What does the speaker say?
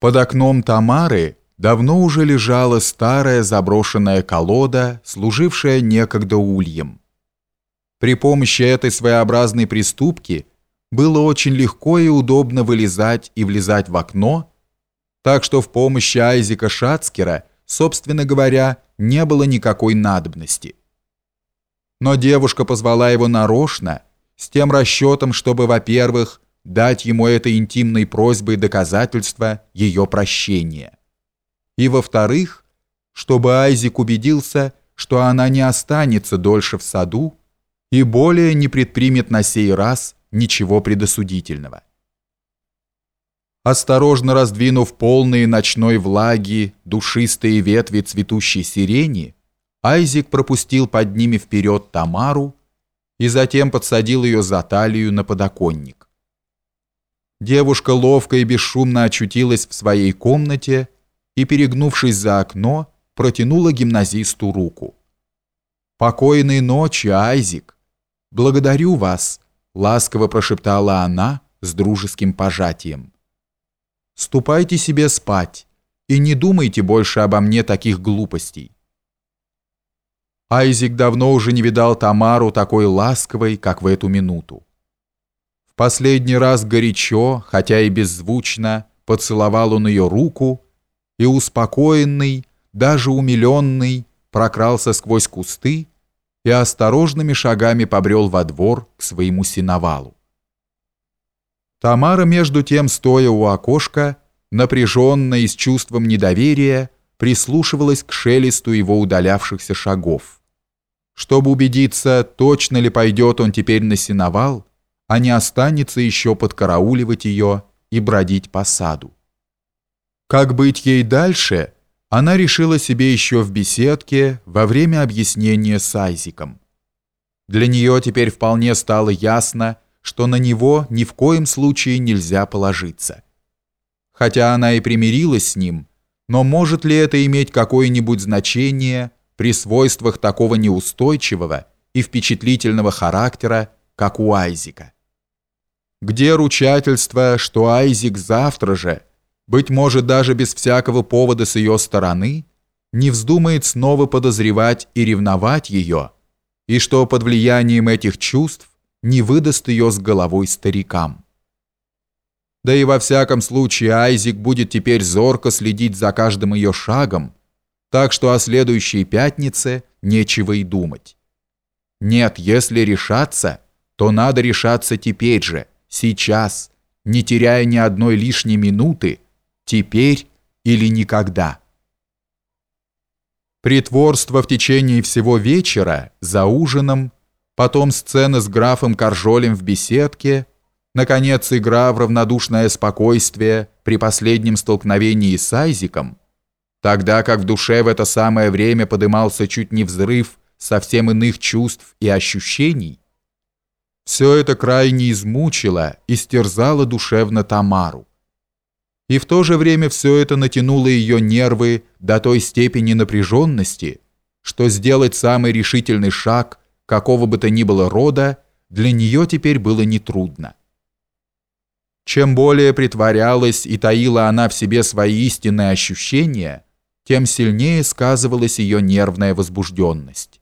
Под окном Тамары давно уже лежала старая заброшенная колода, служившая некогда ульем. При помощи этой своеобразной приступки было очень легко и удобно вылезать и влезать в окно, так что в помощи Айзека Шацкера, собственно говоря, не было никакой надобности. Но девушка позвала его нарочно, с тем расчетом, чтобы, во-первых, дать ему этой интимной просьбой доказательства ее прощения. И, во-вторых, чтобы Айзик убедился, что она не останется дольше в саду и более не предпримет на сей раз ничего предосудительного. Осторожно раздвинув полные ночной влаги душистые ветви цветущей сирени, Айзик пропустил под ними вперед Тамару и затем подсадил ее за талию на подоконник. Девушка ловко и бесшумно очутилась в своей комнате и, перегнувшись за окно, протянула гимназисту руку. «Покойной ночи, Айзик! Благодарю вас!» — ласково прошептала она с дружеским пожатием. «Ступайте себе спать и не думайте больше обо мне таких глупостей. Айзик давно уже не видал Тамару такой ласковой, как в эту минуту. Последний раз горячо, хотя и беззвучно, поцеловал он ее руку и, успокоенный, даже умиленный, прокрался сквозь кусты и осторожными шагами побрел во двор к своему синовалу. Тамара, между тем, стоя у окошка, напряженная и с чувством недоверия, прислушивалась к шелесту его удалявшихся шагов чтобы убедиться, точно ли пойдет он теперь на сеновал, а не останется еще подкарауливать ее и бродить по саду. Как быть ей дальше, она решила себе еще в беседке во время объяснения с Айзиком. Для нее теперь вполне стало ясно, что на него ни в коем случае нельзя положиться. Хотя она и примирилась с ним, но может ли это иметь какое-нибудь значение – при свойствах такого неустойчивого и впечатлительного характера, как у Айзика. Где ручательство, что Айзик завтра же, быть может даже без всякого повода с ее стороны, не вздумает снова подозревать и ревновать ее, и что под влиянием этих чувств не выдаст ее с головой старикам. Да и во всяком случае Айзик будет теперь зорко следить за каждым ее шагом, так что о следующей пятнице нечего и думать. Нет, если решаться, то надо решаться теперь же, сейчас, не теряя ни одной лишней минуты, теперь или никогда. Притворство в течение всего вечера, за ужином, потом сцена с графом Коржолем в беседке, наконец игра в равнодушное спокойствие при последнем столкновении с Айзиком – тогда как в душе в это самое время подымался чуть не взрыв совсем иных чувств и ощущений, все это крайне измучило и стерзало душевно Тамару. И в то же время все это натянуло ее нервы до той степени напряженности, что сделать самый решительный шаг какого бы то ни было рода для нее теперь было нетрудно. Чем более притворялась и таила она в себе свои истинные ощущения – тем сильнее сказывалась ее нервная возбужденность.